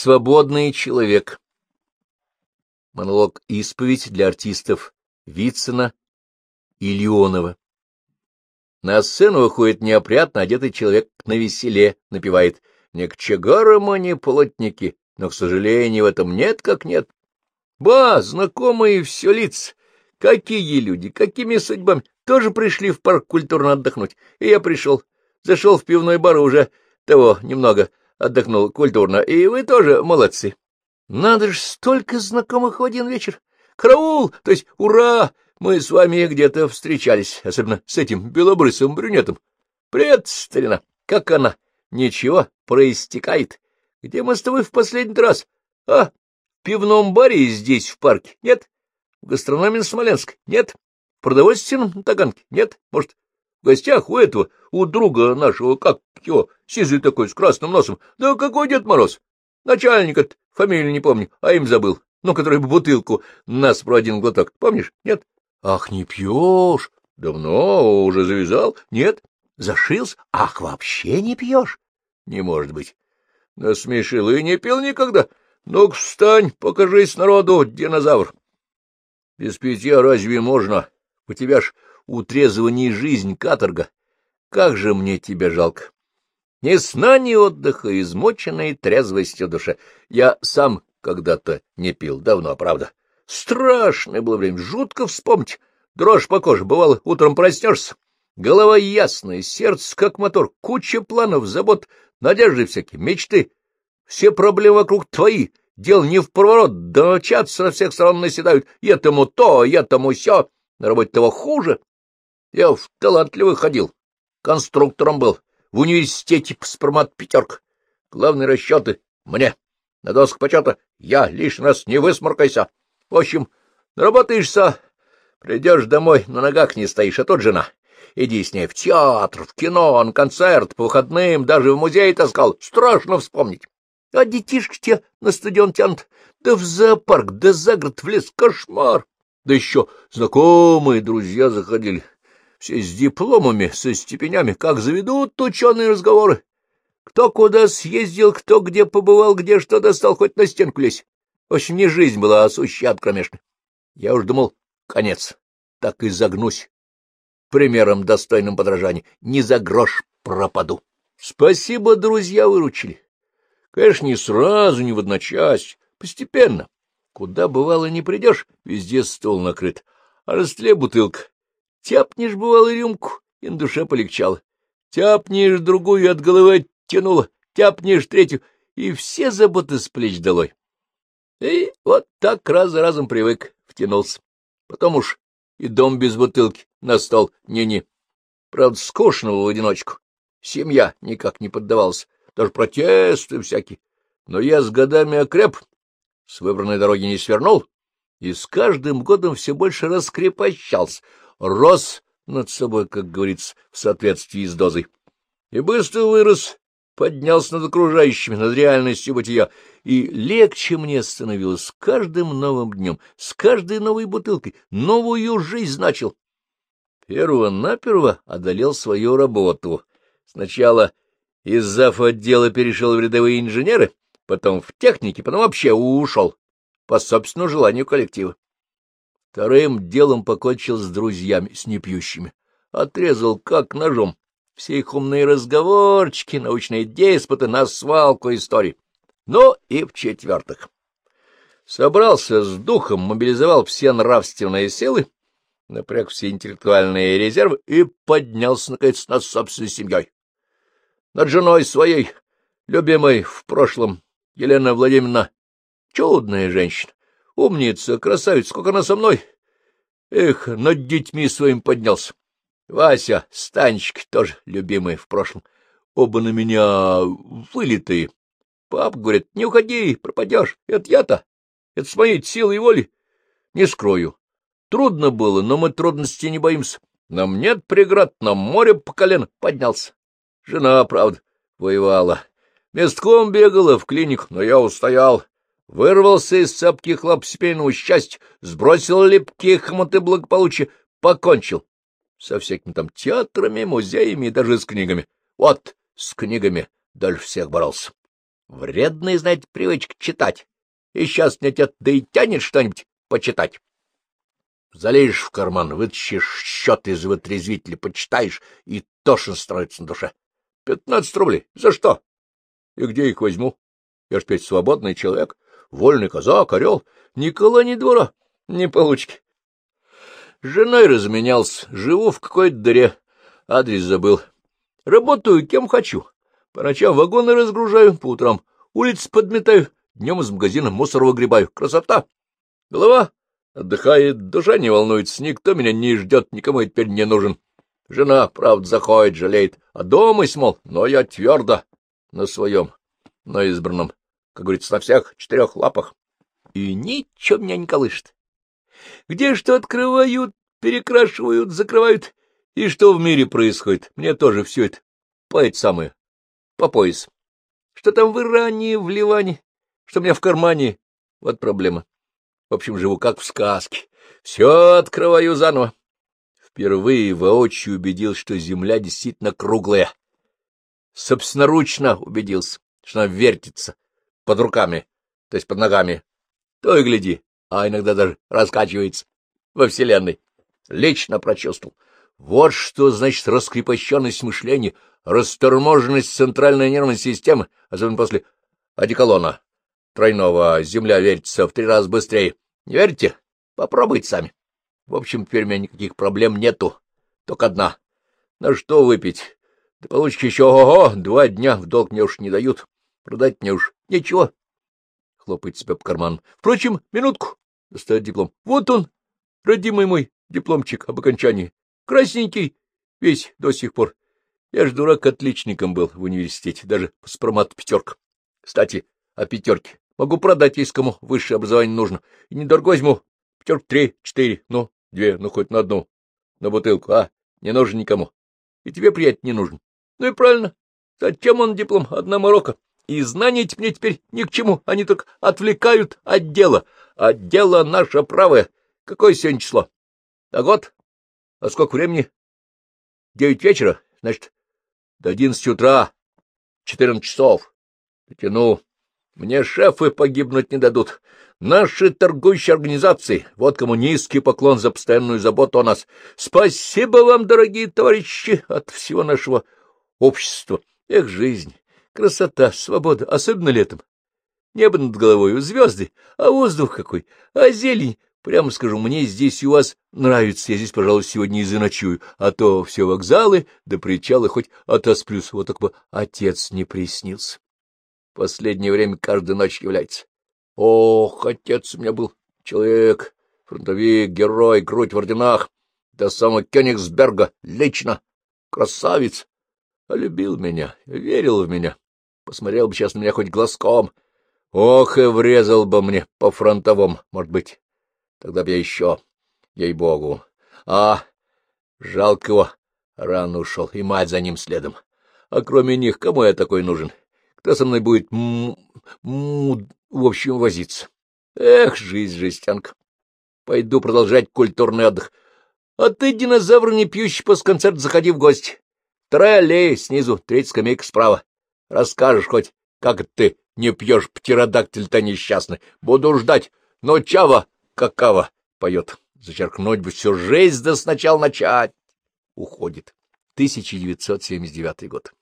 Свободный человек. Монолог «Исповедь» для артистов Вицина и Леонова. На сцену выходит неопрятно одетый человек на веселе, напевает «Не к чагарам они плотники, но, к сожалению, в этом нет как нет». Ба, знакомые все лица. Какие люди, какими судьбами. Тоже пришли в парк культурно отдохнуть. И я пришел. Зашел в пивной бар уже того немного отдохнул культурно, и вы тоже молодцы. Надо же, столько знакомых в один вечер. Караул, то есть ура! Мы с вами где-то встречались, особенно с этим белобрысым брюнетом. Привет, старина, как она? Ничего, проистекает. Где мы с тобой в последний раз? А, в пивном баре здесь, в парке? Нет? В гастрономе на Смоленск? Нет? В продовольственном Таганке? Нет? Может, гостях у этого, у друга нашего, как его, сизый такой, с красным носом. Да какой Дед Мороз? Начальник от фамилию не помню, а им забыл. Ну, который бутылку нас про один глоток. Помнишь? Нет? Ах, не пьешь? Давно уже завязал? Нет? Зашился? Ах, вообще не пьешь? Не может быть. Насмешил и не пил никогда. Ну-ка, встань, покажись народу, динозавр. Без питья разве можно? У тебя ж у трезвания жизнь каторга. Как же мне тебя жалко. Ни сна, ни отдыха, измоченной трезвостью душе. Я сам когда-то не пил, давно, правда. Страшное было время, жутко вспомнить. Дрожь по коже, бывало, утром проснешься. Голова ясная, сердце как мотор, куча планов, забот, надежды всякие, мечты. Все проблемы вокруг твои, дел не в проворот, домочадцы на всех сторон наседают. Я тому то, я тому сё, на работе того хуже. Я в талантливый ходил, конструктором был, в университете спромат пятерка. Главные расчеты мне. На досках почета я лишний раз не высморкайся. В общем, наработаешься, придешь домой, на ногах не стоишь, а тут жена. Иди с ней в театр, в кино, на концерт, по выходным, даже в музей таскал. Страшно вспомнить. А детишки те на стадион тянут, да в зоопарк, да за город, в лес. Кошмар! Да еще знакомые друзья заходили все с дипломами, со степенями, как заведут ученые разговоры. Кто куда съездил, кто где побывал, где что достал, хоть на стенку лезь. В общем, не жизнь была, а сущая кромешная. Я уж думал, конец, так и загнусь. Примером достойным подражания. Не за грош пропаду. Спасибо, друзья, выручили. Конечно, не сразу, не в одночасье, постепенно. Куда бывало не придешь, везде стол накрыт, а растле бутылка. Тяпнешь, бывало, рюмку, и на душе полегчало. Тяпнешь другую, от головы оттянуло. Тяпнешь третью, и все заботы с плеч долой. И вот так раз за разом привык, втянулся. Потом уж и дом без бутылки на стол, не-не. Правда, скучно в одиночку. Семья никак не поддавалась, даже протесты всякие. Но я с годами окреп, с выбранной дороги не свернул, и с каждым годом все больше раскрепощался, рос над собой, как говорится, в соответствии с дозой. И быстро вырос, поднялся над окружающими, над реальностью бытия, и легче мне становилось с каждым новым днем, с каждой новой бутылкой, новую жизнь начал. Перво-наперво одолел свою работу. Сначала из зав. отдела перешел в рядовые инженеры, потом в технике, потом вообще ушел по собственному желанию коллектива. Вторым делом покончил с друзьями, с непьющими. Отрезал как ножом. Все их умные разговорчики, научные деспоты на свалку истории. Ну и в-четвертых. Собрался с духом, мобилизовал все нравственные силы, напряг все интеллектуальные резервы и поднялся, наконец, над собственной семьей. Над женой своей, любимой в прошлом, Елена Владимировна, чудная женщина. Умница, красавица, сколько она со мной. Эх, над детьми своим поднялся. Вася, Станечка тоже любимые в прошлом. Оба на меня вылитые. Пап говорит, не уходи, пропадешь. Это я-то. Это с моей силой и воли. Не скрою. Трудно было, но мы трудностей не боимся. Нам нет преград, нам море по колено поднялся. Жена, правда, воевала. Местком бегала в клинику, но я устоял вырвался из цепких лап семейного счастья, сбросил липкие хомуты благополучия, покончил со всякими там театрами, музеями и даже с книгами. Вот с книгами дальше всех боролся. Вредная, знаете, привычка читать. И сейчас мне да и тянет что-нибудь почитать. Залезешь в карман, вытащишь счет из вытрезвителя, почитаешь, и тошно становится на душе. Пятнадцать рублей. За что? И где их возьму? Я ж ведь свободный человек, вольный казак, орел. Никола ни двора, ни получки. Женой разменялся, живу в какой-то дыре, адрес забыл. Работаю кем хочу. По ночам вагоны разгружаю, по утрам улицы подметаю, днем из магазина мусор выгребаю. Красота! Голова отдыхает, душа не волнуется, никто меня не ждет, никому я теперь не нужен. Жена, правда, заходит, жалеет, а дома, мол, но я твердо на своем, на избранном, как говорится, на всех четырех лапах. И ничего меня не колышет. Где что открывают, перекрашивают, закрывают, и что в мире происходит, мне тоже все это по это самое, по пояс. Что там в Иране, в Ливане, что у меня в кармане, вот проблема. В общем, живу как в сказке. Все открываю заново. Впервые воочию убедился, что земля действительно круглая. Собственноручно убедился, что она вертится под руками, то есть под ногами. То и гляди, а иногда даже раскачивается во Вселенной. Лично прочувствовал. Вот что значит раскрепощенность мышления, расторможенность центральной нервной системы, особенно после одеколона тройного. Земля вертится в три раза быстрее. Не верите? Попробуйте сами. В общем, теперь у меня никаких проблем нету. Только одна. На что выпить? До получки еще, ого, два дня в долг мне уж не дают. Продать мне уж ничего. Хлопает себя по карману. Впрочем, минутку. Достает диплом. Вот он, родимый мой дипломчик об окончании. Красненький весь до сих пор. Я ж дурак отличником был в университете, даже с промат пятерка. Кстати, о пятерке. Могу продать, если кому высшее образование нужно. И недорого возьму. Пятерка три, четыре, ну, две, ну, хоть на одну. На бутылку, а? Не нужен никому. И тебе, приятель, не нужен. Ну и правильно. Зачем он диплом? Одна морока. И знания мне теперь ни к чему. Они только отвлекают от дела. А дело наше правое. Какое сегодня число? А год? А сколько времени? Девять вечера? Значит, до одиннадцати утра. Четырнадцать часов. Дотяну. Мне шефы погибнуть не дадут. Наши торгующие организации, вот кому низкий поклон за постоянную заботу о нас. Спасибо вам, дорогие товарищи, от всего нашего общества. Эх, жизнь, красота, свобода, особенно летом. Небо над головой, звезды, а воздух какой, а зелень. Прямо скажу, мне здесь у вас нравится, я здесь, пожалуй, сегодня и заночую, а то все вокзалы да причалы хоть отосплюсь, вот так бы отец не приснился последнее время каждую ночь является. Ох, отец у меня был человек, фронтовик, герой, грудь в орденах, до самого Кёнигсберга, лично, красавец. А любил меня, верил в меня, посмотрел бы сейчас на меня хоть глазком. Ох, и врезал бы мне по фронтовому, может быть. Тогда бы я еще, ей-богу. А, жалко его, рано ушел, и мать за ним следом. А кроме них, кому я такой нужен? Кто со мной будет м м в общем возиться? Эх, жизнь, жестянка. Пойду продолжать культурный отдых. А ты, динозавр, не пьющий после концерта, заходи в гости. Вторая аллея снизу, третья скамейка справа. Расскажешь хоть, как ты не пьешь птеродактиль-то несчастный. Буду ждать. Но чава, какава, поет. Зачеркнуть бы всю жизнь, да сначала начать. Уходит. 1979 год.